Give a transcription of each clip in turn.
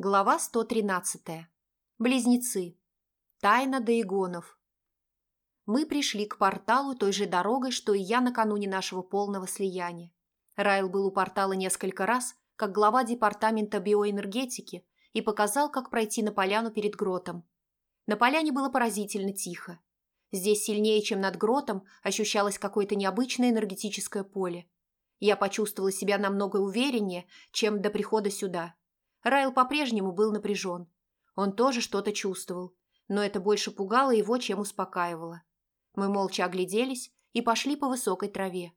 Глава 113. Близнецы. Тайна Даигонов. Мы пришли к порталу той же дорогой, что и я накануне нашего полного слияния. Райл был у портала несколько раз, как глава департамента биоэнергетики, и показал, как пройти на поляну перед гротом. На поляне было поразительно тихо. Здесь сильнее, чем над гротом, ощущалось какое-то необычное энергетическое поле. Я почувствовала себя намного увереннее, чем до прихода сюда – Райл по-прежнему был напряжен. Он тоже что-то чувствовал, но это больше пугало его, чем успокаивало. Мы молча огляделись и пошли по высокой траве.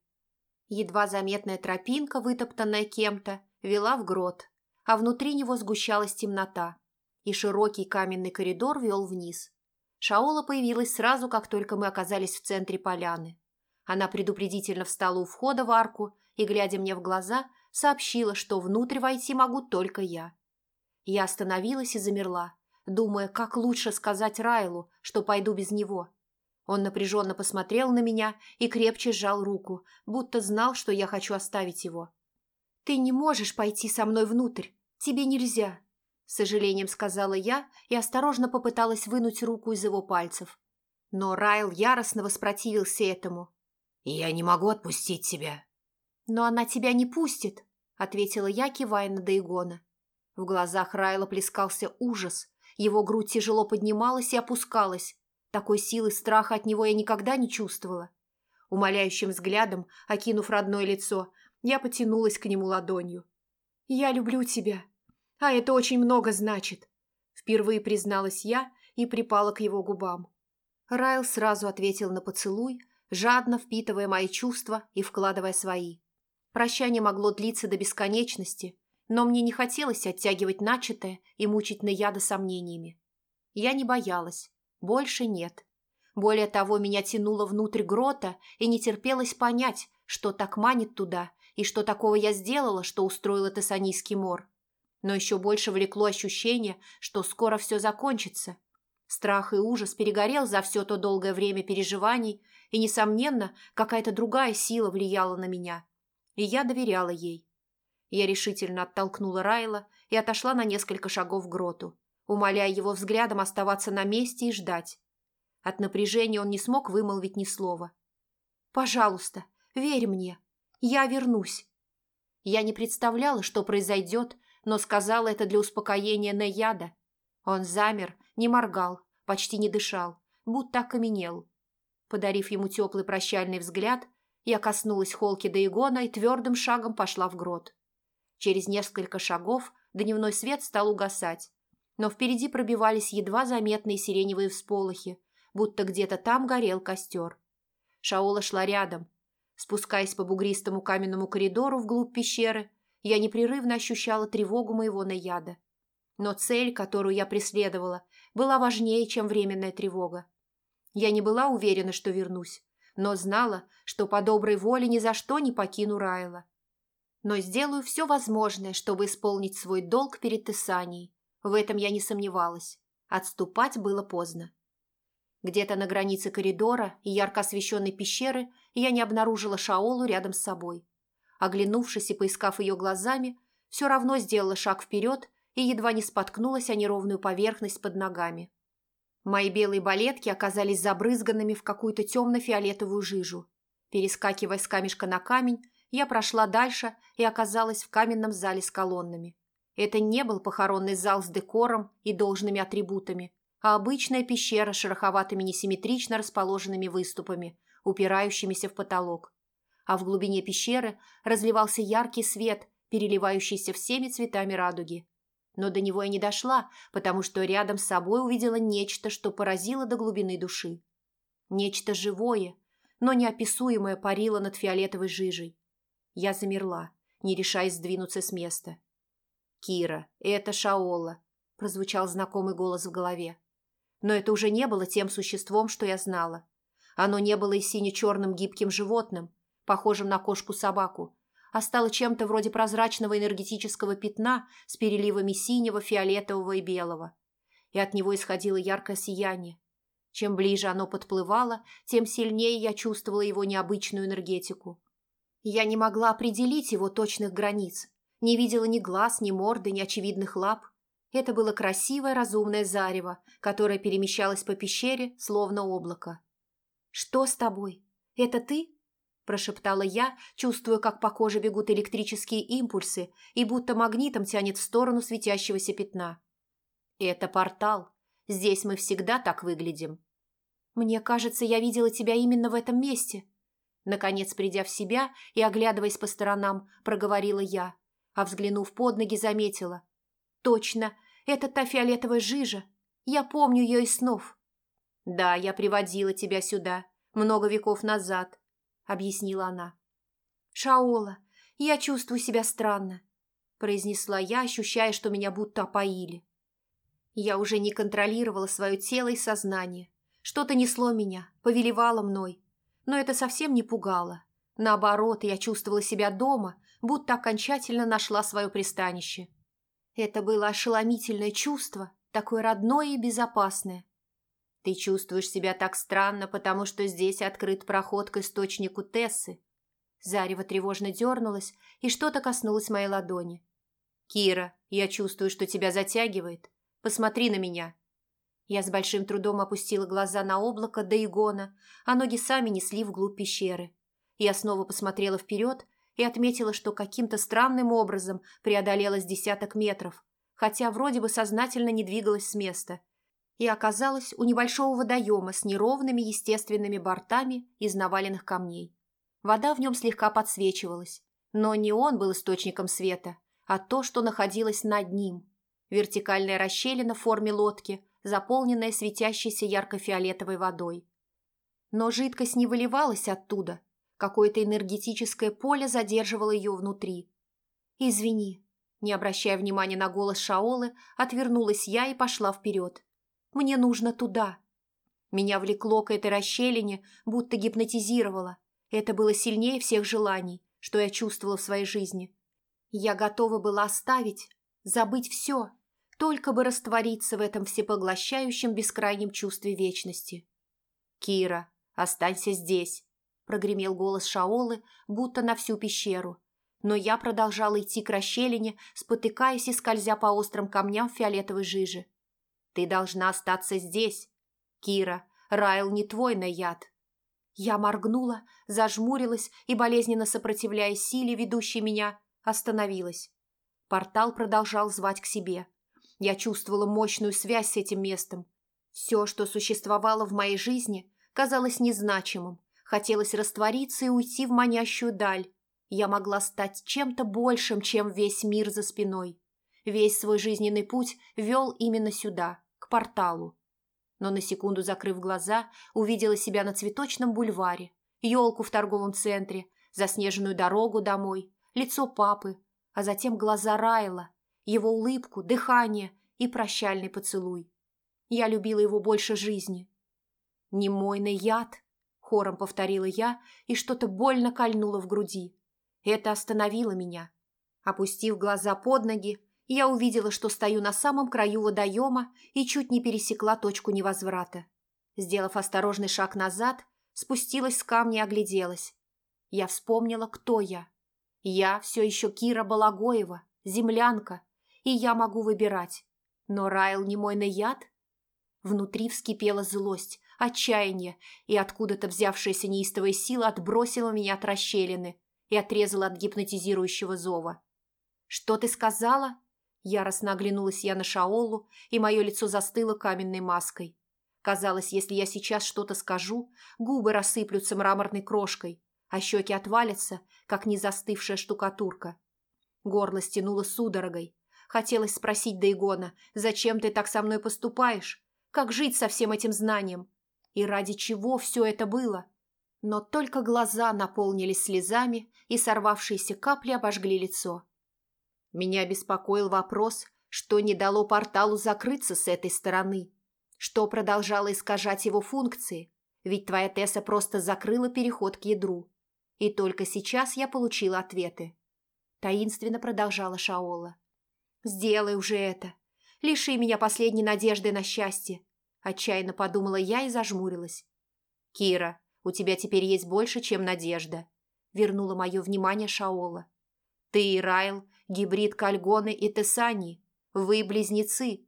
Едва заметная тропинка, вытоптанная кем-то, вела в грот, а внутри него сгущалась темнота, и широкий каменный коридор вел вниз. Шаола появилась сразу, как только мы оказались в центре поляны. Она предупредительно встала у входа в арку и, глядя мне в глаза, сообщила, что внутрь войти могу только я. Я остановилась и замерла, думая, как лучше сказать Райлу, что пойду без него. Он напряженно посмотрел на меня и крепче сжал руку, будто знал, что я хочу оставить его. «Ты не можешь пойти со мной внутрь. Тебе нельзя», – с сожалением сказала я и осторожно попыталась вынуть руку из его пальцев. Но Райл яростно воспротивился этому. «Я не могу отпустить тебя», «Но она тебя не пустит», — ответила я, кивая на Дейгона. В глазах Райла плескался ужас. Его грудь тяжело поднималась и опускалась. Такой силы страха от него я никогда не чувствовала. Умоляющим взглядом, окинув родное лицо, я потянулась к нему ладонью. «Я люблю тебя, а это очень много значит», — впервые призналась я и припала к его губам. Райл сразу ответил на поцелуй, жадно впитывая мои чувства и вкладывая свои. Прощание могло длиться до бесконечности, но мне не хотелось оттягивать начатое и мучить Наяда сомнениями. Я не боялась. Больше нет. Более того, меня тянуло внутрь грота и не терпелось понять, что так манит туда и что такого я сделала, что устроила Тессанийский мор. Но еще больше влекло ощущение, что скоро все закончится. Страх и ужас перегорел за все то долгое время переживаний, и, несомненно, какая-то другая сила влияла на меня – и я доверяла ей. Я решительно оттолкнула Райла и отошла на несколько шагов к гроту, умоляя его взглядом оставаться на месте и ждать. От напряжения он не смог вымолвить ни слова. «Пожалуйста, верь мне. Я вернусь». Я не представляла, что произойдет, но сказала это для успокоения Наяда. Он замер, не моргал, почти не дышал, будто окаменел. Подарив ему теплый прощальный взгляд, я коснулась холки Даигона и твердым шагом пошла в грот. Через несколько шагов дневной свет стал угасать, но впереди пробивались едва заметные сиреневые всполохи, будто где-то там горел костер. Шаола шла рядом. Спускаясь по бугристому каменному коридору вглубь пещеры, я непрерывно ощущала тревогу моего наяда. Но цель, которую я преследовала, была важнее, чем временная тревога. Я не была уверена, что вернусь, но знала, что по доброй воле ни за что не покину Райла. Но сделаю все возможное, чтобы исполнить свой долг перед Тессанией. В этом я не сомневалась. Отступать было поздно. Где-то на границе коридора и ярко освещенной пещеры я не обнаружила Шаолу рядом с собой. Оглянувшись и поискав ее глазами, все равно сделала шаг вперед и едва не споткнулась о неровную поверхность под ногами. Мои белые балетки оказались забрызганными в какую-то темно-фиолетовую жижу. Перескакивая с камешка на камень, я прошла дальше и оказалась в каменном зале с колоннами. Это не был похоронный зал с декором и должными атрибутами, а обычная пещера с шероховатыми несимметрично расположенными выступами, упирающимися в потолок. А в глубине пещеры разливался яркий свет, переливающийся всеми цветами радуги но до него я не дошла, потому что рядом с собой увидела нечто, что поразило до глубины души. Нечто живое, но неописуемое парило над фиолетовой жижей. Я замерла, не решаясь сдвинуться с места. «Кира, это Шаола», – прозвучал знакомый голос в голове. Но это уже не было тем существом, что я знала. Оно не было и сине-черным гибким животным, похожим на кошку-собаку, а стало чем-то вроде прозрачного энергетического пятна с переливами синего, фиолетового и белого. И от него исходило яркое сияние. Чем ближе оно подплывало, тем сильнее я чувствовала его необычную энергетику. Я не могла определить его точных границ, не видела ни глаз, ни морды, ни очевидных лап. Это было красивое разумное зарево, которое перемещалось по пещере, словно облако. «Что с тобой? Это ты?» – прошептала я, чувствуя, как по коже бегут электрические импульсы и будто магнитом тянет в сторону светящегося пятна. «Это портал. Здесь мы всегда так выглядим». «Мне кажется, я видела тебя именно в этом месте». Наконец, придя в себя и оглядываясь по сторонам, проговорила я, а взглянув под ноги, заметила. «Точно, это та фиолетовая жижа. Я помню ее из снов». «Да, я приводила тебя сюда, много веков назад», — объяснила она. «Шаола, я чувствую себя странно», — произнесла я, ощущая, что меня будто опоили. Я уже не контролировала свое тело и сознание. Что-то несло меня, повелевало мной. Но это совсем не пугало. Наоборот, я чувствовала себя дома, будто окончательно нашла свое пристанище. Это было ошеломительное чувство, такое родное и безопасное. Ты чувствуешь себя так странно, потому что здесь открыт проход к источнику Тессы. Зарево тревожно дернулось, и что-то коснулось моей ладони. «Кира, я чувствую, что тебя затягивает. Посмотри на меня». Я с большим трудом опустила глаза на облако до игона, а ноги сами несли вглубь пещеры. Я снова посмотрела вперед и отметила, что каким-то странным образом преодолела с десяток метров, хотя вроде бы сознательно не двигалась с места, и оказалась у небольшого водоема с неровными естественными бортами из наваленных камней. Вода в нем слегка подсвечивалась, но не он был источником света, а то, что находилось над ним. Вертикальная расщелина в форме лодки, заполненная светящейся ярко-фиолетовой водой. Но жидкость не выливалась оттуда – Какое-то энергетическое поле задерживало ее внутри. «Извини», не обращая внимания на голос Шаолы, отвернулась я и пошла вперед. «Мне нужно туда». Меня влекло к этой расщелине, будто гипнотизировало. Это было сильнее всех желаний, что я чувствовала в своей жизни. Я готова была оставить, забыть все, только бы раствориться в этом всепоглощающем бескрайнем чувстве вечности. «Кира, останься здесь», прогремел голос Шаолы, будто на всю пещеру. Но я продолжала идти к расщелине, спотыкаясь и скользя по острым камням фиолетовой жижи. «Ты должна остаться здесь. Кира, Райл не твой наяд». Я моргнула, зажмурилась и, болезненно сопротивляясь силе, ведущей меня, остановилась. Портал продолжал звать к себе. Я чувствовала мощную связь с этим местом. Все, что существовало в моей жизни, казалось незначимым, Хотелось раствориться и уйти в манящую даль. Я могла стать чем-то большим, чем весь мир за спиной. Весь свой жизненный путь вел именно сюда, к порталу. Но на секунду закрыв глаза, увидела себя на цветочном бульваре, елку в торговом центре, заснеженную дорогу домой, лицо папы, а затем глаза Райла, его улыбку, дыхание и прощальный поцелуй. Я любила его больше жизни. Не мойный яд, Хором повторила я, и что-то больно кольнуло в груди. Это остановило меня. Опустив глаза под ноги, я увидела, что стою на самом краю водоема и чуть не пересекла точку невозврата. Сделав осторожный шаг назад, спустилась с камня и огляделась. Я вспомнила, кто я. Я все еще Кира Балагоева, землянка, и я могу выбирать. Но Райл не мой наяд? Внутри вскипела злость, отчаяние, и откуда-то взявшаяся неистовая сила отбросила меня от расщелины и отрезала от гипнотизирующего зова. «Что ты сказала?» Яростно оглянулась я на Шаолу, и мое лицо застыло каменной маской. Казалось, если я сейчас что-то скажу, губы рассыплются мраморной крошкой, а щеки отвалятся, как незастывшая штукатурка. Горло стянуло судорогой. Хотелось спросить Дейгона, зачем ты так со мной поступаешь? Как жить со всем этим знанием? И ради чего все это было? Но только глаза наполнились слезами, и сорвавшиеся капли обожгли лицо. Меня беспокоил вопрос, что не дало порталу закрыться с этой стороны, что продолжало искажать его функции, ведь твоя Тесса просто закрыла переход к ядру. И только сейчас я получила ответы. Таинственно продолжала Шаола. «Сделай уже это. Лиши меня последней надежды на счастье. Отчаянно подумала я и зажмурилась. «Кира, у тебя теперь есть больше, чем надежда», — вернула мое внимание Шаола. «Ты и Райл, гибрид Кальгоны и Тессани. Вы близнецы.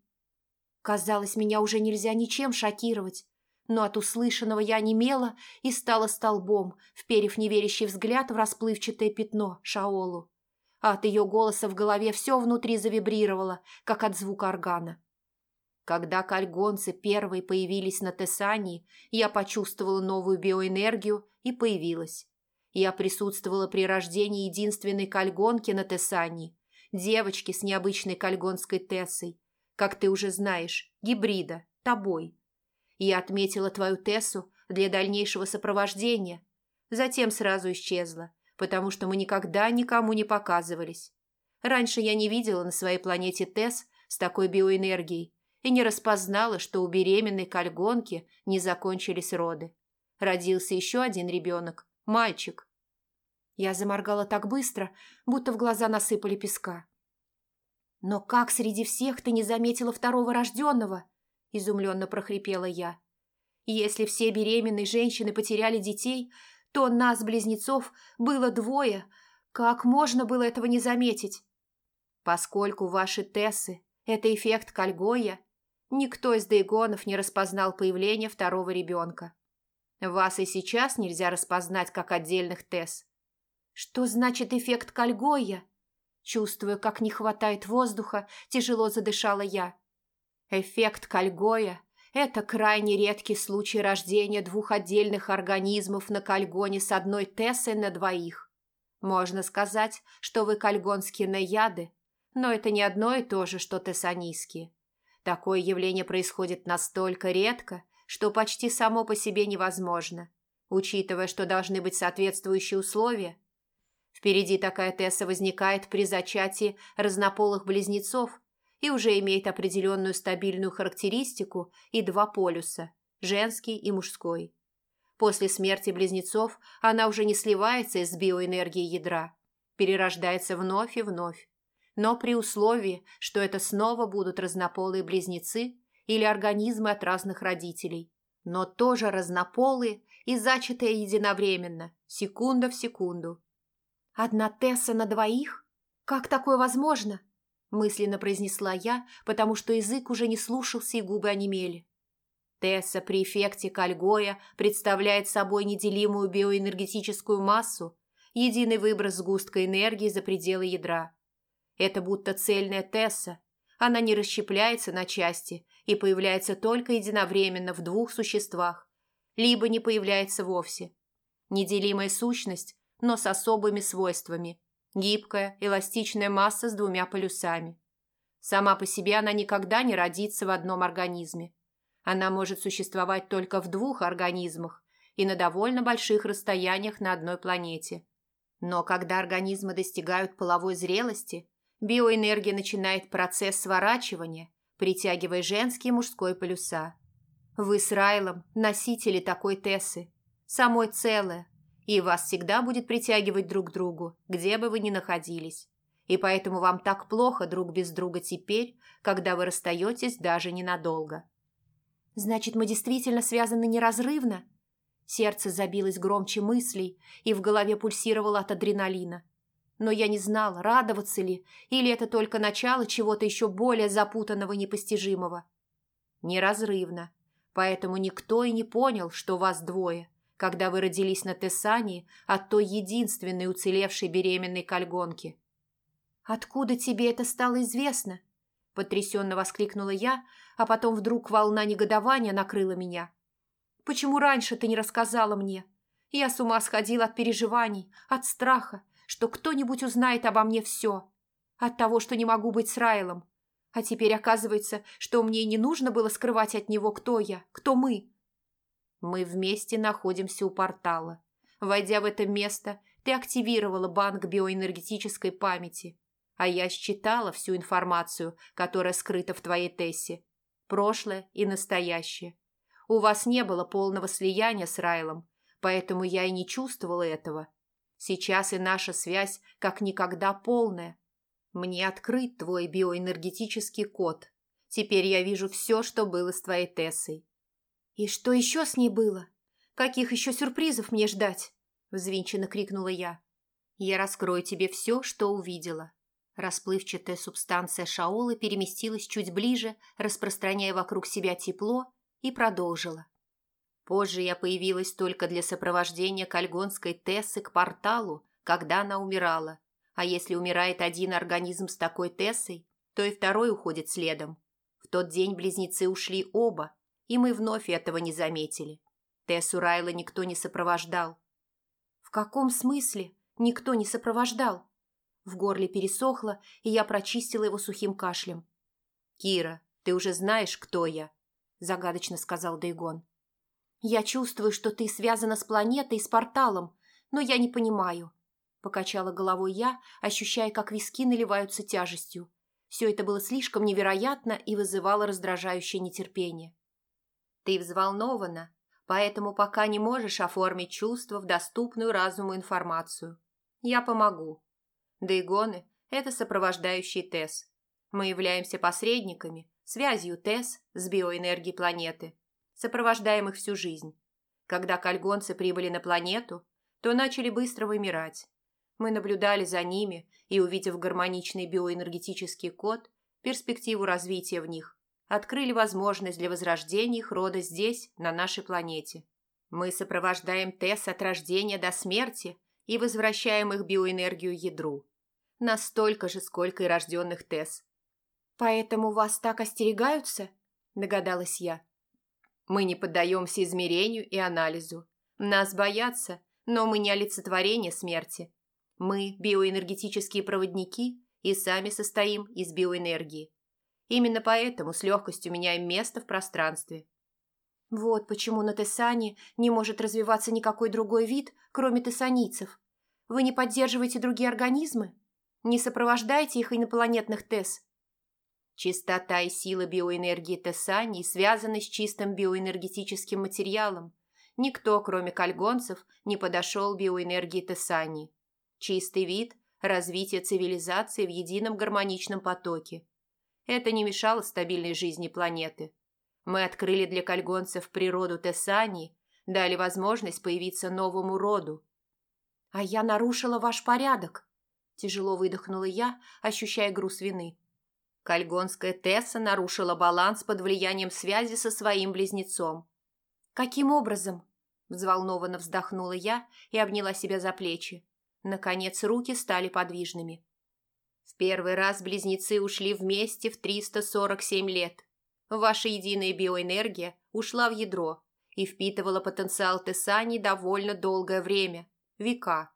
Казалось, меня уже нельзя ничем шокировать, но от услышанного я немела и стала столбом, вперев неверящий взгляд в расплывчатое пятно Шаолу. А от ее голоса в голове все внутри завибрировало, как от звука органа. Когда кальгонцы первые появились на Тесании, я почувствовала новую биоэнергию и появилась. Я присутствовала при рождении единственной кальгонки на Тесании, девочки с необычной кальгонской Тессой, как ты уже знаешь, гибрида, тобой. Я отметила твою Тессу для дальнейшего сопровождения, затем сразу исчезла, потому что мы никогда никому не показывались. Раньше я не видела на своей планете Тесс с такой биоэнергией и не распознала, что у беременной кальгонки не закончились роды. Родился еще один ребенок, Мальчик. Я заморгала так быстро, будто в глаза насыпали песка. «Но как среди всех ты не заметила второго рожденного?» – изумленно прохрипела я. «Если все беременные женщины потеряли детей, то нас, близнецов, было двое. Как можно было этого не заметить? Поскольку ваши Тессы – это эффект Кальгоя, никто из дейгонов не распознал появление второго ребенка. Вас и сейчас нельзя распознать как отдельных Тесс. Что значит эффект Кальгоя? Чувствуя, как не хватает воздуха, тяжело задышала я. Эффект Кальгоя – это крайне редкий случай рождения двух отдельных организмов на Кальгоне с одной Тессой на двоих. Можно сказать, что вы кальгонские наяды, но это не одно и то же, что тессанийские. Такое явление происходит настолько редко, что почти само по себе невозможно, учитывая, что должны быть соответствующие условия. Впереди такая Тесса возникает при зачатии разнополых близнецов и уже имеет определенную стабильную характеристику и два полюса – женский и мужской. После смерти близнецов она уже не сливается из биоэнергии ядра, перерождается вновь и вновь, но при условии, что это снова будут разнополые близнецы или организмы от разных родителей, но тоже разнополые и зачатые единовременно, секунда в секунду. «Одна Тесса на двоих? Как такое возможно?» мысленно произнесла я, потому что язык уже не слушался и губы онемели. Тесса при эффекте Кальгоя представляет собой неделимую биоэнергетическую массу, единый выброс сгустка энергии за пределы ядра. Это будто цельная Тесса, она не расщепляется на части и появляется только единовременно в двух существах, либо не появляется вовсе. Неделимая сущность, но с особыми свойствами. Гибкая, эластичная масса с двумя полюсами. Сама по себе она никогда не родится в одном организме. Она может существовать только в двух организмах и на довольно больших расстояниях на одной планете. Но когда организмы достигают половой зрелости, биоэнергия начинает процесс сворачивания, притягивая женский и мужской полюса. Вы с Райлом носители такой Тессы, самой целое, и вас всегда будет притягивать друг к другу, где бы вы ни находились. И поэтому вам так плохо друг без друга теперь, когда вы расстаетесь даже ненадолго. Значит, мы действительно связаны неразрывно? Сердце забилось громче мыслей, и в голове пульсировало от адреналина но я не знала, радоваться ли, или это только начало чего-то еще более запутанного и непостижимого. Неразрывно, поэтому никто и не понял, что вас двое, когда вы родились на Тессании от той единственной уцелевшей беременной кальгонки. «Откуда тебе это стало известно?» – потрясенно воскликнула я, а потом вдруг волна негодования накрыла меня. «Почему раньше ты не рассказала мне? Я с ума сходила от переживаний, от страха, что кто-нибудь узнает обо мне все. От того, что не могу быть с Райлом. А теперь оказывается, что мне не нужно было скрывать от него, кто я, кто мы. Мы вместе находимся у портала. Войдя в это место, ты активировала банк биоэнергетической памяти. А я считала всю информацию, которая скрыта в твоей Тессе. Прошлое и настоящее. У вас не было полного слияния с Райлом, поэтому я и не чувствовала этого. Сейчас и наша связь как никогда полная. Мне открыт твой биоэнергетический код. Теперь я вижу все, что было с твоей Тессой. И что еще с ней было? Каких еще сюрпризов мне ждать? Взвинченно крикнула я. Я раскрою тебе все, что увидела. Расплывчатая субстанция Шаолы переместилась чуть ближе, распространяя вокруг себя тепло, и продолжила. Позже я появилась только для сопровождения кальгонской Тессы к порталу, когда она умирала. А если умирает один организм с такой Тессой, то и второй уходит следом. В тот день близнецы ушли оба, и мы вновь этого не заметили. Тессу Райла никто не сопровождал. «В каком смысле никто не сопровождал?» В горле пересохло, и я прочистила его сухим кашлем. «Кира, ты уже знаешь, кто я», – загадочно сказал Дейгон. «Я чувствую, что ты связана с планетой и с порталом, но я не понимаю», – покачала головой я, ощущая, как виски наливаются тяжестью. Все это было слишком невероятно и вызывало раздражающее нетерпение. «Ты взволнована, поэтому пока не можешь оформить чувства в доступную разуму информацию. Я помогу», Дейгоны – это сопровождающий ТЭС. Мы являемся посредниками, связью ТЭС с биоэнергией планеты, сопровождаем их всю жизнь. Когда кальгонцы прибыли на планету, то начали быстро вымирать. Мы наблюдали за ними и, увидев гармоничный биоэнергетический код, перспективу развития в них, открыли возможность для возрождения их рода здесь, на нашей планете. Мы сопровождаем ТЭС от рождения до смерти и возвращаем их биоэнергию ядру. Настолько же, сколько и рожденных Тесс. «Поэтому вас так остерегаются?» – догадалась я. «Мы не поддаемся измерению и анализу. Нас боятся, но мы не олицетворение смерти. Мы – биоэнергетические проводники и сами состоим из биоэнергии. Именно поэтому с легкостью меняем место в пространстве. Вот почему на Тессане не может развиваться никакой другой вид, кроме тессаницев. Вы не поддерживаете другие организмы? Не сопровождайте их инопланетных ТЭС. Чистота и сила биоэнергии Тессани связаны с чистым биоэнергетическим материалом. Никто, кроме кальгонцев, не подошел биоэнергии Тессани. Чистый вид – развитие цивилизации в едином гармоничном потоке. Это не мешало стабильной жизни планеты. Мы открыли для кальгонцев природу Тессани, дали возможность появиться новому роду. А я нарушила ваш порядок, Тяжело выдохнула я, ощущая груз вины. Кальгонская Тесса нарушила баланс под влиянием связи со своим близнецом. «Каким образом?» – взволнованно вздохнула я и обняла себя за плечи. Наконец руки стали подвижными. В первый раз близнецы ушли вместе в 347 лет. Ваша единая биоэнергия ушла в ядро и впитывала потенциал Тессани довольно долгое время – века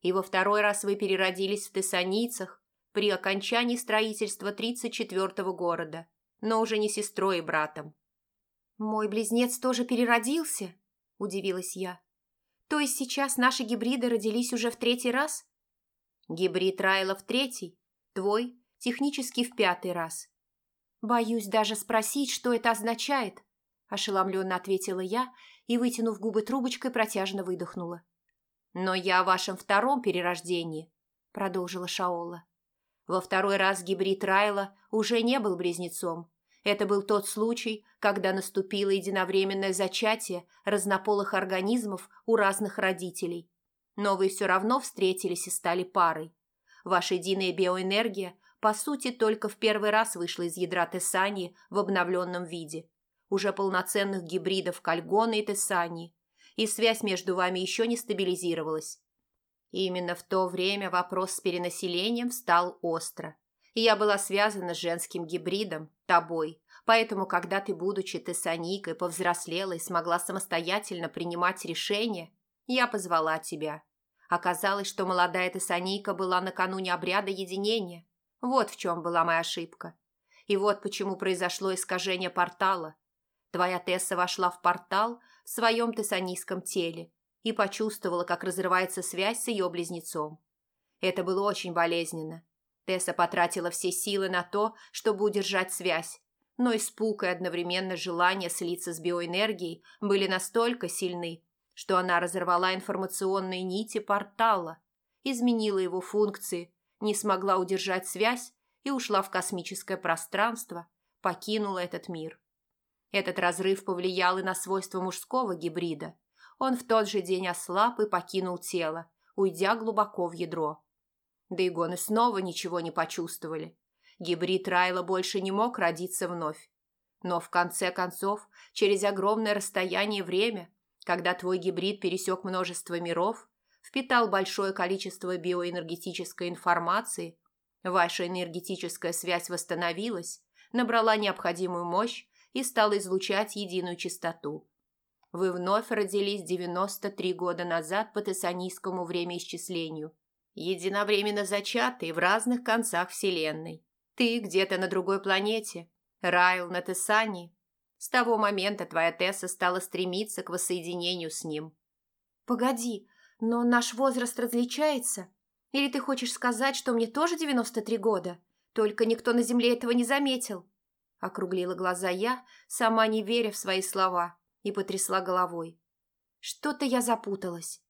и во второй раз вы переродились в тессаницах при окончании строительства 34-го города, но уже не сестрой и братом. «Мой близнец тоже переродился?» – удивилась я. «То есть сейчас наши гибриды родились уже в третий раз?» «Гибрид Райла в третий, твой – технически в пятый раз». «Боюсь даже спросить, что это означает», – ошеломленно ответила я и, вытянув губы трубочкой, протяжно выдохнула. «Но я о вашем втором перерождении», – продолжила Шаола. Во второй раз гибрид Райла уже не был близнецом. Это был тот случай, когда наступило единовременное зачатие разнополых организмов у разных родителей. Но вы все равно встретились и стали парой. Ваша единая биоэнергия, по сути, только в первый раз вышла из ядра Тессании в обновленном виде. Уже полноценных гибридов Кальгона и Тессании и связь между вами еще не стабилизировалась. И именно в то время вопрос с перенаселением стал остро. И я была связана с женским гибридом, тобой, поэтому, когда ты, будучи тессаникой, повзрослела и смогла самостоятельно принимать решения, я позвала тебя. Оказалось, что молодая тессаника была накануне обряда единения. Вот в чем была моя ошибка. И вот почему произошло искажение портала. Твоя Тесса вошла в портал, в своем тессанийском теле и почувствовала, как разрывается связь с ее близнецом. Это было очень болезненно. Тесса потратила все силы на то, чтобы удержать связь, но испуг и одновременно желание слиться с биоэнергией были настолько сильны, что она разорвала информационные нити портала, изменила его функции, не смогла удержать связь и ушла в космическое пространство, покинула этот мир. Этот разрыв повлиял и на свойства мужского гибрида. Он в тот же день ослаб и покинул тело, уйдя глубоко в ядро. Дейгоны снова ничего не почувствовали. Гибрид Райла больше не мог родиться вновь. Но в конце концов, через огромное расстояние время, когда твой гибрид пересек множество миров, впитал большое количество биоэнергетической информации, ваша энергетическая связь восстановилась, набрала необходимую мощь и стала излучать единую частоту. Вы вновь родились 93 года назад по тессанийскому времяисчислению, единовременно зачатые в разных концах Вселенной. Ты где-то на другой планете, Райл на Тессании. С того момента твоя Тесса стала стремиться к воссоединению с ним. Погоди, но наш возраст различается? Или ты хочешь сказать, что мне тоже 93 года? Только никто на Земле этого не заметил. Округлила глаза я, сама не веря в свои слова и потрясла головой. Что-то я запуталась.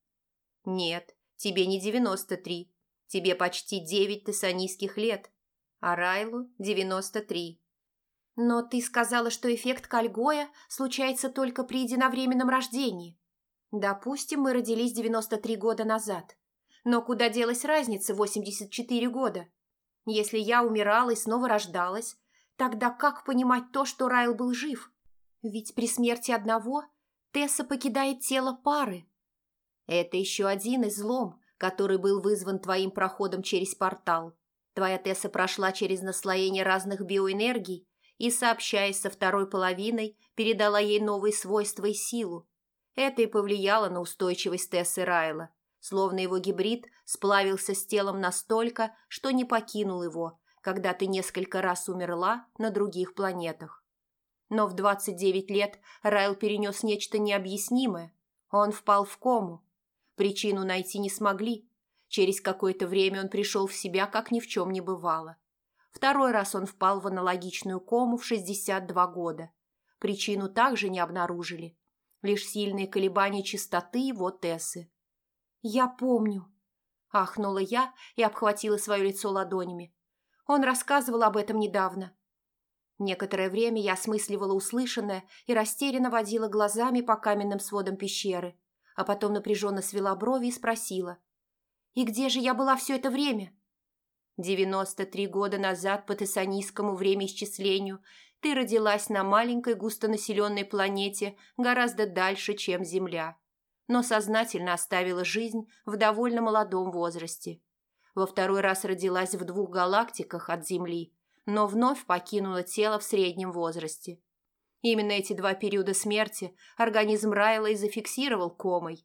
Нет, тебе не девяносто три. Тебе почти девять тессанийских лет, а Райлу девяносто три. Но ты сказала, что эффект Кальгоя случается только при единовременном рождении. Допустим, мы родились 93 года назад. Но куда делась разница 84 года? Если я умирала и снова рождалась, тогда как понимать то, что Райл был жив? Ведь при смерти одного Тесса покидает тело пары. Это еще один излом, который был вызван твоим проходом через портал. Твоя Тесса прошла через наслоение разных биоэнергий и, сообщаясь со второй половиной, передала ей новые свойства и силу. Это и повлияло на устойчивость Тессы Райла, словно его гибрид сплавился с телом настолько, что не покинул его, когда ты несколько раз умерла на других планетах. Но в 29 лет Райл перенес нечто необъяснимое. Он впал в кому. Причину найти не смогли. Через какое-то время он пришел в себя, как ни в чем не бывало. Второй раз он впал в аналогичную кому в 62 года. Причину также не обнаружили. Лишь сильные колебания частоты его Тессы. «Я помню», – ахнула я и обхватила свое лицо ладонями. Он рассказывал об этом недавно. Некоторое время я осмысливала услышанное и растерянно водила глазами по каменным сводам пещеры, а потом напряженно свела брови и спросила. «И где же я была все это время?» «Девяносто три года назад по тессанийскому времяисчислению ты родилась на маленькой густонаселенной планете гораздо дальше, чем Земля, но сознательно оставила жизнь в довольно молодом возрасте. Во второй раз родилась в двух галактиках от Земли – но вновь покинула тело в среднем возрасте. Именно эти два периода смерти организм Райла и зафиксировал комой.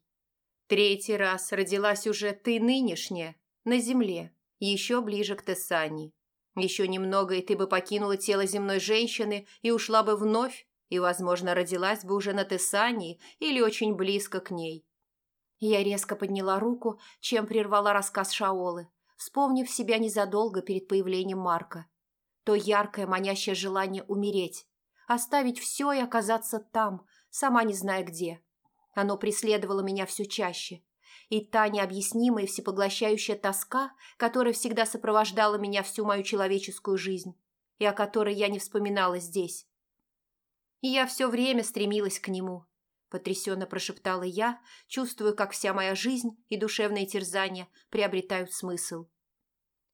Третий раз родилась уже ты нынешняя, на земле, еще ближе к Тессани. Еще немного, и ты бы покинула тело земной женщины и ушла бы вновь, и, возможно, родилась бы уже на Тессании или очень близко к ней. Я резко подняла руку, чем прервала рассказ Шаолы, вспомнив себя незадолго перед появлением Марка то яркое манящее желание умереть, оставить все и оказаться там, сама не зная где. Оно преследовало меня все чаще. И та необъяснимая всепоглощающая тоска, которая всегда сопровождала меня всю мою человеческую жизнь, и о которой я не вспоминала здесь. И я все время стремилась к нему, потрясенно прошептала я, чувствуя, как вся моя жизнь и душевные терзания приобретают смысл.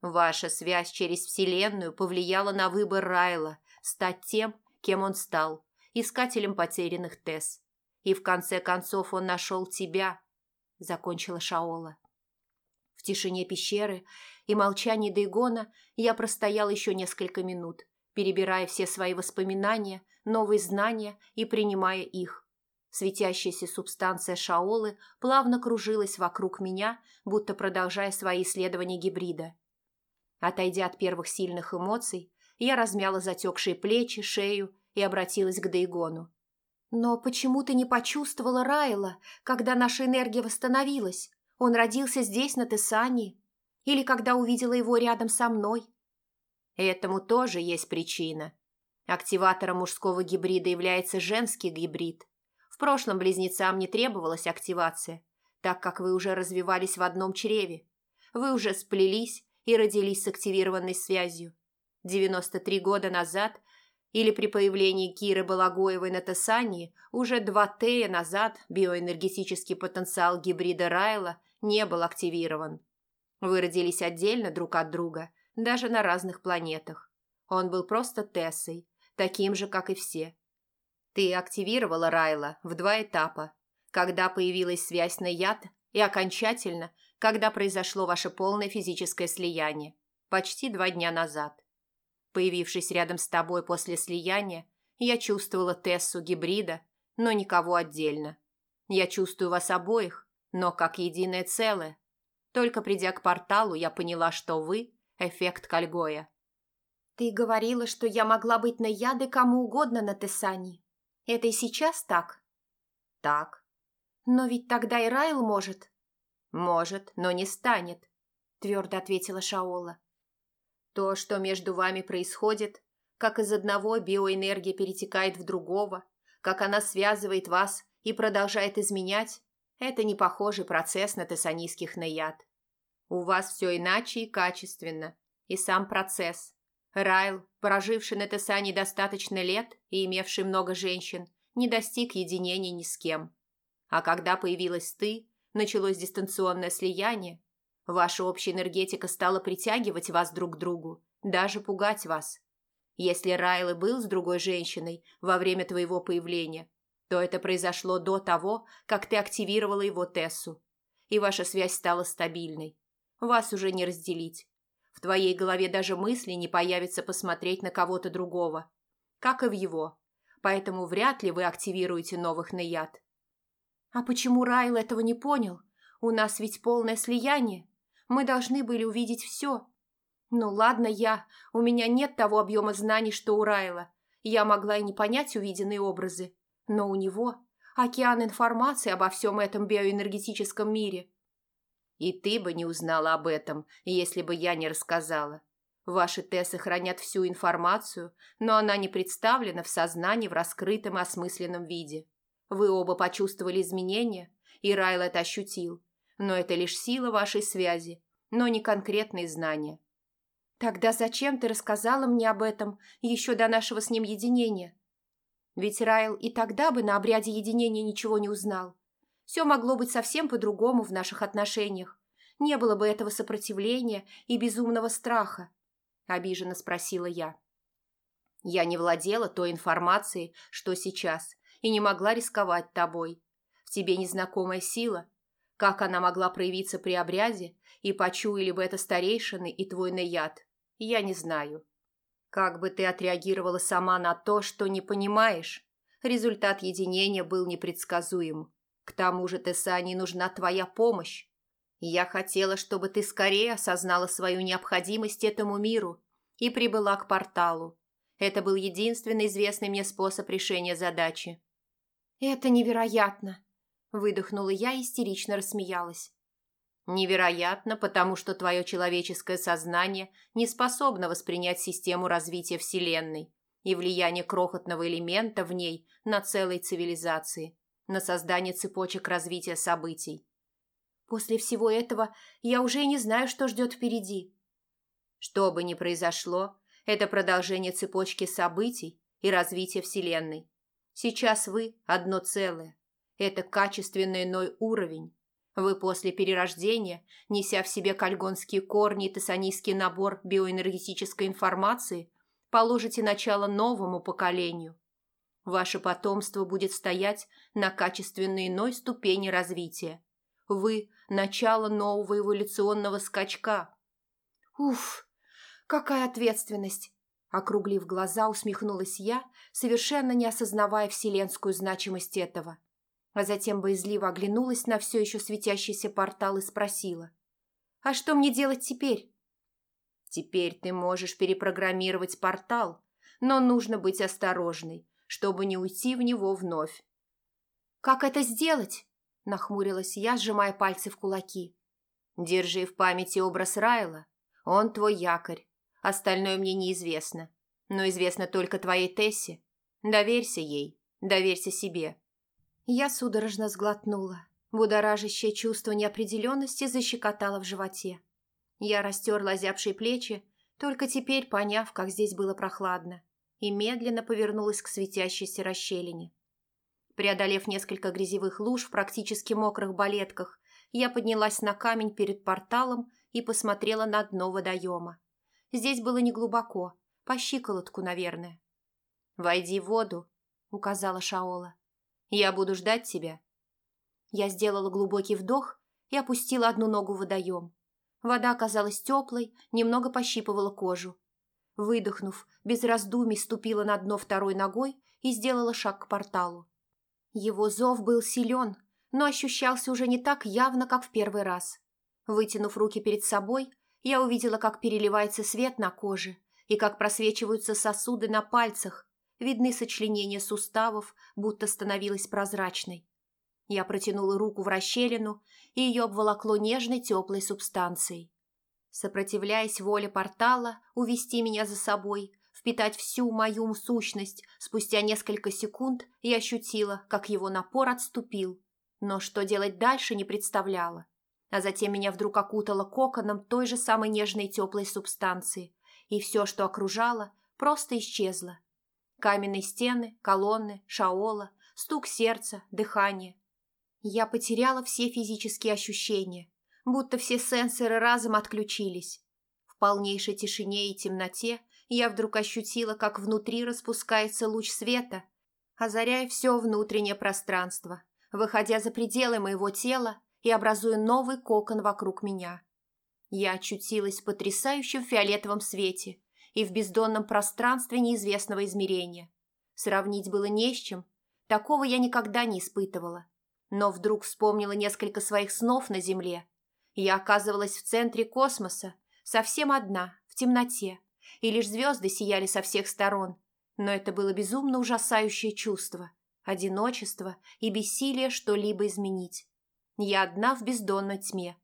Ваша связь через Вселенную повлияла на выбор Райла стать тем, кем он стал, искателем потерянных Тесс. И в конце концов он нашел тебя, — закончила Шаола. В тишине пещеры и молчании Дейгона я простоял еще несколько минут, перебирая все свои воспоминания, новые знания и принимая их. Светящаяся субстанция Шаолы плавно кружилась вокруг меня, будто продолжая свои исследования гибрида. Отойдя от первых сильных эмоций, я размяла затекшие плечи, шею и обратилась к Дейгону. «Но почему ты не почувствовала Райла, когда наша энергия восстановилась? Он родился здесь, на Тессании? Или когда увидела его рядом со мной?» Этому тоже есть причина. Активатором мужского гибрида является женский гибрид. В прошлом близнецам не требовалась активация, так как вы уже развивались в одном чреве. Вы уже сплелись и родились с активированной связью. 93 года назад или при появлении Киры Балагоевой на Тасании уже два Тея назад биоэнергетический потенциал гибрида Райла не был активирован. Вы родились отдельно друг от друга, даже на разных планетах. Он был просто Тессой, таким же, как и все. Ты активировала Райла в два этапа, когда появилась связь на яд, и окончательно, когда произошло ваше полное физическое слияние, почти два дня назад. Появившись рядом с тобой после слияния, я чувствовала Тессу гибрида, но никого отдельно. Я чувствую вас обоих, но как единое целое. Только придя к порталу, я поняла, что вы – эффект Кальгоя. Ты говорила, что я могла быть на яды кому угодно на Тессани. Это и сейчас так? Так. Но ведь тогда и Райл может. Может, но не станет, твердо ответила Шаола. То, что между вами происходит, как из одного биоэнергия перетекает в другого, как она связывает вас и продолжает изменять, это не похожий процесс на тессанийских наяд. У вас все иначе и качественно, и сам процесс. Райл, проживший на Тессане достаточно лет и имевший много женщин, не достиг единения ни с кем. А когда появилась ты, началось дистанционное слияние, Ваша общая энергетика стала притягивать вас друг к другу, даже пугать вас. Если Райл был с другой женщиной во время твоего появления, то это произошло до того, как ты активировала его Тессу, и ваша связь стала стабильной. Вас уже не разделить. В твоей голове даже мысли не появится посмотреть на кого-то другого, как и в его, поэтому вряд ли вы активируете новых наяд. А почему Райл этого не понял? У нас ведь полное слияние. Мы должны были увидеть все. Ну ладно я, у меня нет того объема знаний, что у Райла. Я могла и не понять увиденные образы. Но у него океан информации обо всем этом биоэнергетическом мире. И ты бы не узнала об этом, если бы я не рассказала. Ваши Тессы хранят всю информацию, но она не представлена в сознании в раскрытом и осмысленном виде. Вы оба почувствовали изменения, и Райл это ощутил но это лишь сила вашей связи, но не конкретные знания. Тогда зачем ты рассказала мне об этом еще до нашего с ним единения? Ведь Райл и тогда бы на обряде единения ничего не узнал. Все могло быть совсем по-другому в наших отношениях. Не было бы этого сопротивления и безумного страха, — обиженно спросила я. Я не владела той информацией, что сейчас, и не могла рисковать тобой. В тебе незнакомая сила, как она могла проявиться при обряде, и почуяли бы это старейшины и твой наяд, я не знаю. Как бы ты отреагировала сама на то, что не понимаешь? Результат единения был непредсказуем. К тому же, Тессане, нужна твоя помощь. Я хотела, чтобы ты скорее осознала свою необходимость этому миру и прибыла к порталу. Это был единственный известный мне способ решения задачи. «Это невероятно!» Выдохнула я и истерично рассмеялась. Невероятно, потому что твое человеческое сознание не способно воспринять систему развития Вселенной и влияние крохотного элемента в ней на целой цивилизации, на создание цепочек развития событий. После всего этого я уже и не знаю, что ждет впереди. Что бы ни произошло, это продолжение цепочки событий и развития Вселенной. Сейчас вы – одно целое, это качественный иной уровень. Вы после перерождения, неся в себе кальгонские корни и тессанийский набор биоэнергетической информации, положите начало новому поколению. Ваше потомство будет стоять на качественно иной ступени развития. Вы – начало нового эволюционного скачка. Уф, какая ответственность! Округлив глаза, усмехнулась я, совершенно не осознавая вселенскую значимость этого а затем боязливо оглянулась на все еще светящийся портал и спросила. «А что мне делать теперь?» «Теперь ты можешь перепрограммировать портал, но нужно быть осторожной, чтобы не уйти в него вновь». «Как это сделать?» – нахмурилась я, сжимая пальцы в кулаки. «Держи в памяти образ Райла. Он твой якорь. Остальное мне неизвестно. Но известно только твоей Тессе. Доверься ей, доверься себе». Я судорожно сглотнула. Будоражащее чувство неопределенности защекотало в животе. Я растерла озябшие плечи, только теперь поняв, как здесь было прохладно, и медленно повернулась к светящейся расщелине. Преодолев несколько грязевых луж в практически мокрых балетках, я поднялась на камень перед порталом и посмотрела на дно водоема. Здесь было неглубоко, по щиколотку, наверное. «Войди в воду», — указала Шаола. «Я буду ждать тебя». Я сделала глубокий вдох и опустила одну ногу в водоем. Вода оказалась теплой, немного пощипывала кожу. Выдохнув, без раздумий ступила на дно второй ногой и сделала шаг к порталу. Его зов был силен, но ощущался уже не так явно, как в первый раз. Вытянув руки перед собой, я увидела, как переливается свет на коже и как просвечиваются сосуды на пальцах, видны сочленения суставов, будто становилась прозрачной. Я протянула руку в расщелину, и ее обволокло нежной теплой субстанцией. Сопротивляясь воле портала увести меня за собой, впитать всю мою сущность, спустя несколько секунд я ощутила, как его напор отступил, но что делать дальше не представляла. А затем меня вдруг окутало коконом той же самой нежной теплой субстанции, и все, что окружало, просто исчезло. Каменные стены, колонны, шаола, стук сердца, дыхание. Я потеряла все физические ощущения, будто все сенсоры разом отключились. В полнейшей тишине и темноте я вдруг ощутила, как внутри распускается луч света, озаряя все внутреннее пространство, выходя за пределы моего тела и образуя новый кокон вокруг меня. Я очутилась в потрясающем фиолетовом свете и в бездонном пространстве неизвестного измерения. Сравнить было не с чем, такого я никогда не испытывала. Но вдруг вспомнила несколько своих снов на Земле. Я оказывалась в центре космоса, совсем одна, в темноте, и лишь звезды сияли со всех сторон. Но это было безумно ужасающее чувство, одиночество и бессилие что-либо изменить. Я одна в бездонной тьме.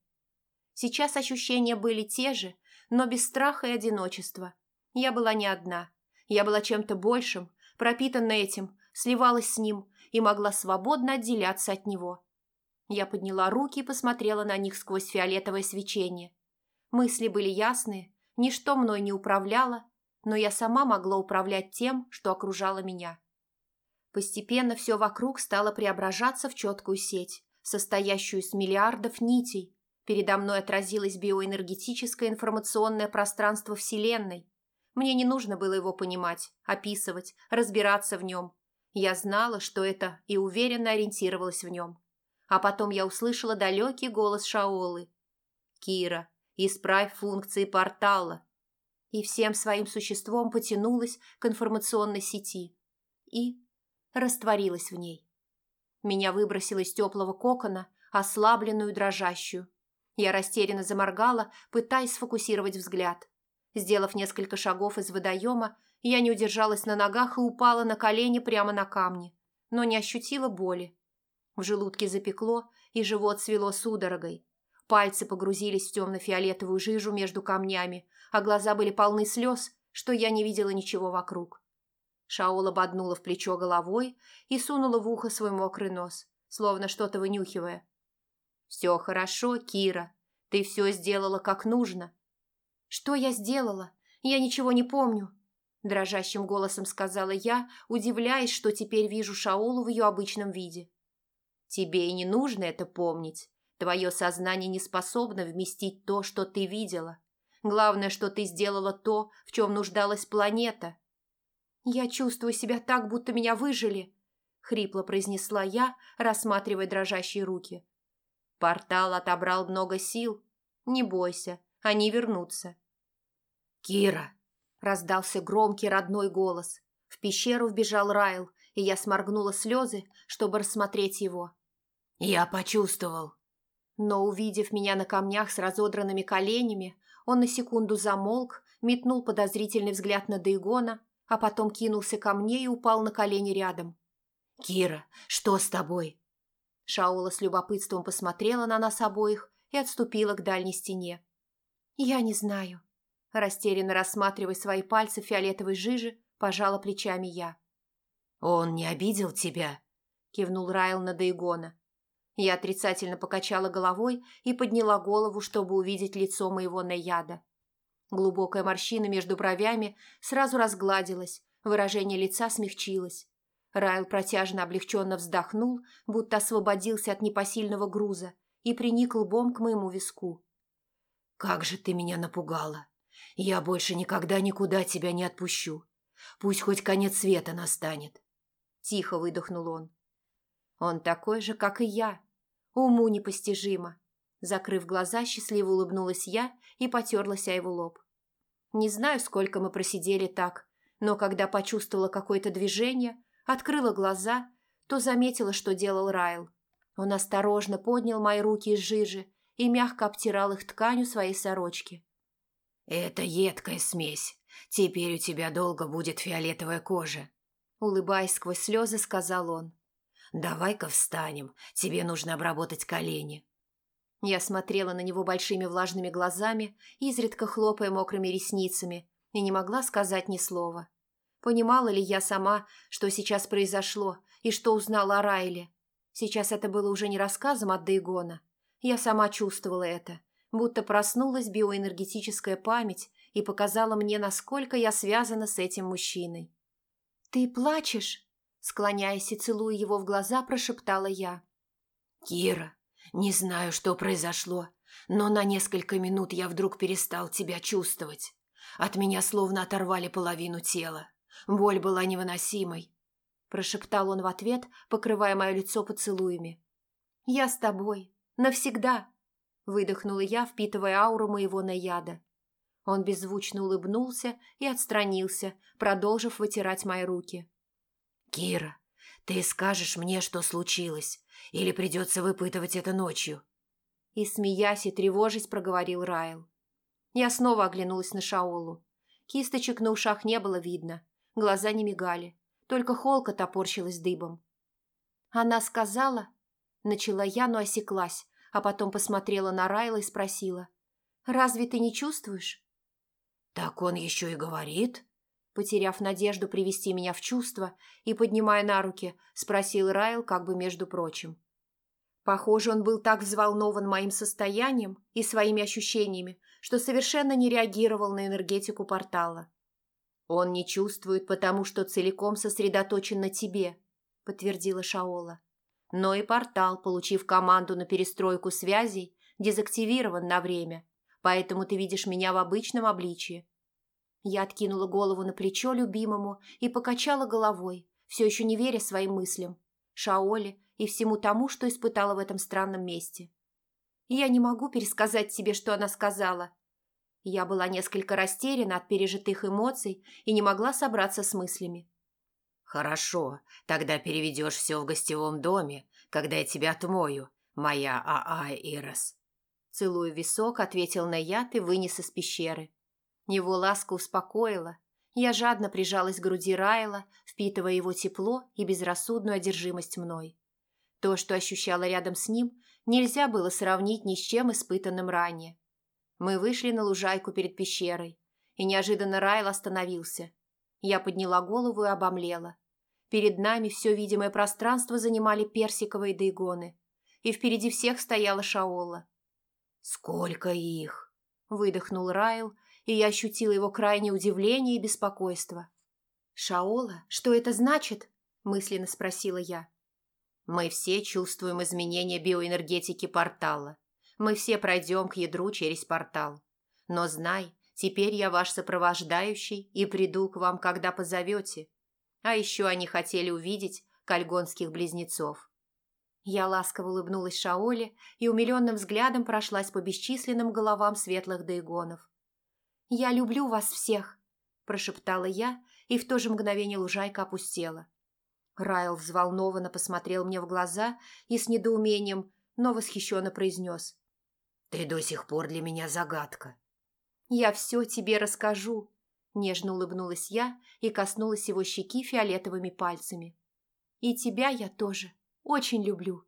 Сейчас ощущения были те же, но без страха и одиночества. Я была не одна. Я была чем-то большим, пропитанна этим, сливалась с ним и могла свободно отделяться от него. Я подняла руки и посмотрела на них сквозь фиолетовое свечение. Мысли были ясные, ничто мной не управляло, но я сама могла управлять тем, что окружало меня. Постепенно все вокруг стало преображаться в четкую сеть, состоящую из миллиардов нитей. Передо мной отразилось биоэнергетическое информационное пространство Вселенной. Мне не нужно было его понимать, описывать, разбираться в нем. Я знала, что это, и уверенно ориентировалась в нем. А потом я услышала далекий голос Шаолы. «Кира, исправь функции портала». И всем своим существом потянулась к информационной сети. И растворилась в ней. Меня выбросило из теплого кокона, ослабленную, дрожащую. Я растерянно заморгала, пытаясь сфокусировать взгляд. Сделав несколько шагов из водоема, я не удержалась на ногах и упала на колени прямо на камни, но не ощутила боли. В желудке запекло, и живот свело судорогой. Пальцы погрузились в темно-фиолетовую жижу между камнями, а глаза были полны слез, что я не видела ничего вокруг. Шаола боднула в плечо головой и сунула в ухо свой мокрый нос, словно что-то вынюхивая. «Все хорошо, Кира. Ты все сделала как нужно». «Что я сделала? Я ничего не помню», – дрожащим голосом сказала я, удивляясь, что теперь вижу Шаолу в ее обычном виде. «Тебе и не нужно это помнить. Твое сознание не способно вместить то, что ты видела. Главное, что ты сделала то, в чем нуждалась планета, «Я чувствую себя так, будто меня выжили», — хрипло произнесла я, рассматривая дрожащие руки. «Портал отобрал много сил. Не бойся, они вернутся». «Кира!» — раздался громкий родной голос. В пещеру вбежал Райл, и я сморгнула слезы, чтобы рассмотреть его. «Я почувствовал». Но, увидев меня на камнях с разодранными коленями, он на секунду замолк, метнул подозрительный взгляд на Дейгона, а потом кинулся ко мне и упал на колени рядом. «Кира, что с тобой?» Шаула с любопытством посмотрела на нас обоих и отступила к дальней стене. «Я не знаю». Растерянно рассматривая свои пальцы фиолетовой жижи, пожала плечами я. «Он не обидел тебя?» – кивнул Райл на Дейгона. Я отрицательно покачала головой и подняла голову, чтобы увидеть лицо моего Наяда. Глубокая морщина между бровями сразу разгладилась, выражение лица смягчилось. Райл протяжно облегченно вздохнул, будто освободился от непосильного груза и приник лбом к моему виску. «Как же ты меня напугала! Я больше никогда никуда тебя не отпущу. Пусть хоть конец света настанет!» Тихо выдохнул он. «Он такой же, как и я. Уму непостижимо!» Закрыв глаза, счастливо улыбнулась я и потерлась о его лоб. Не знаю, сколько мы просидели так, но когда почувствовала какое-то движение, открыла глаза, то заметила, что делал Райл. Он осторожно поднял мои руки из жижи и мягко обтирал их тканью своей сорочки. «Это едкая смесь. Теперь у тебя долго будет фиолетовая кожа», — улыбаясь сквозь слезы, сказал он. «Давай-ка встанем, тебе нужно обработать колени». Я смотрела на него большими влажными глазами, изредка хлопая мокрыми ресницами, и не могла сказать ни слова. Понимала ли я сама, что сейчас произошло, и что узнала о Райле? Сейчас это было уже не рассказом от Дейгона. Я сама чувствовала это, будто проснулась биоэнергетическая память и показала мне, насколько я связана с этим мужчиной. «Ты плачешь?» Склоняясь и целуя его в глаза, прошептала я. «Кира, не знаю, что произошло, но на несколько минут я вдруг перестал тебя чувствовать. От меня словно оторвали половину тела. Боль была невыносимой. Прошептал он в ответ, покрывая мое лицо поцелуями. «Я с тобой. Навсегда!» Выдохнула я, впитывая ауру моего наяда. Он беззвучно улыбнулся и отстранился, продолжив вытирать мои руки. «Кира, ты скажешь мне, что случилось, или придется выпытывать это ночью?» И, смеясь и тревожась, проговорил Райл. Я снова оглянулась на Шаолу. Кисточек на ушах не было видно, глаза не мигали, только холка топорщилась дыбом. Она сказала... Начала я, но осеклась, а потом посмотрела на Райла и спросила. «Разве ты не чувствуешь?» «Так он еще и говорит?» Потеряв надежду привести меня в чувство и поднимая на руки, спросил Райл как бы между прочим. Похоже, он был так взволнован моим состоянием и своими ощущениями, что совершенно не реагировал на энергетику портала. «Он не чувствует, потому что целиком сосредоточен на тебе», – подтвердила Шаола. «Но и портал, получив команду на перестройку связей, дезактивирован на время, поэтому ты видишь меня в обычном обличье». Я откинула голову на плечо любимому и покачала головой, все еще не веря своим мыслям, Шаоле и всему тому, что испытала в этом странном месте. Я не могу пересказать тебе, что она сказала, я была несколько растеряна от пережитых эмоций и не могла собраться с мыслями. «Хорошо, тогда переведешь все в гостевом доме, когда я тебя отмою, моя Аа Ирос». Целуя висок, ответил на яд и вынес из пещеры. Его ласка успокоила. Я жадно прижалась к груди Райла, впитывая его тепло и безрассудную одержимость мной. То, что ощущала рядом с ним, нельзя было сравнить ни с чем испытанным ранее. Мы вышли на лужайку перед пещерой, и неожиданно Райл остановился. Я подняла голову и обомлела. Перед нами все видимое пространство занимали персиковые дейгоны, и впереди всех стояла Шаола. «Сколько их!» – выдохнул Райл, и я ощутила его крайнее удивление и беспокойство. «Шаола, что это значит?» – мысленно спросила я. «Мы все чувствуем изменения биоэнергетики портала», мы все пройдем к ядру через портал. Но знай, теперь я ваш сопровождающий и приду к вам, когда позовете. А еще они хотели увидеть кальгонских близнецов. Я ласково улыбнулась Шаоле и умиленным взглядом прошлась по бесчисленным головам светлых дейгонов. «Я люблю вас всех!» – прошептала я, и в то же мгновение лужайка опустела. Райл взволнованно посмотрел мне в глаза и с недоумением, но восхищенно произнес. Ты до сих пор для меня загадка. Я все тебе расскажу. Нежно улыбнулась я и коснулась его щеки фиолетовыми пальцами. И тебя я тоже очень люблю.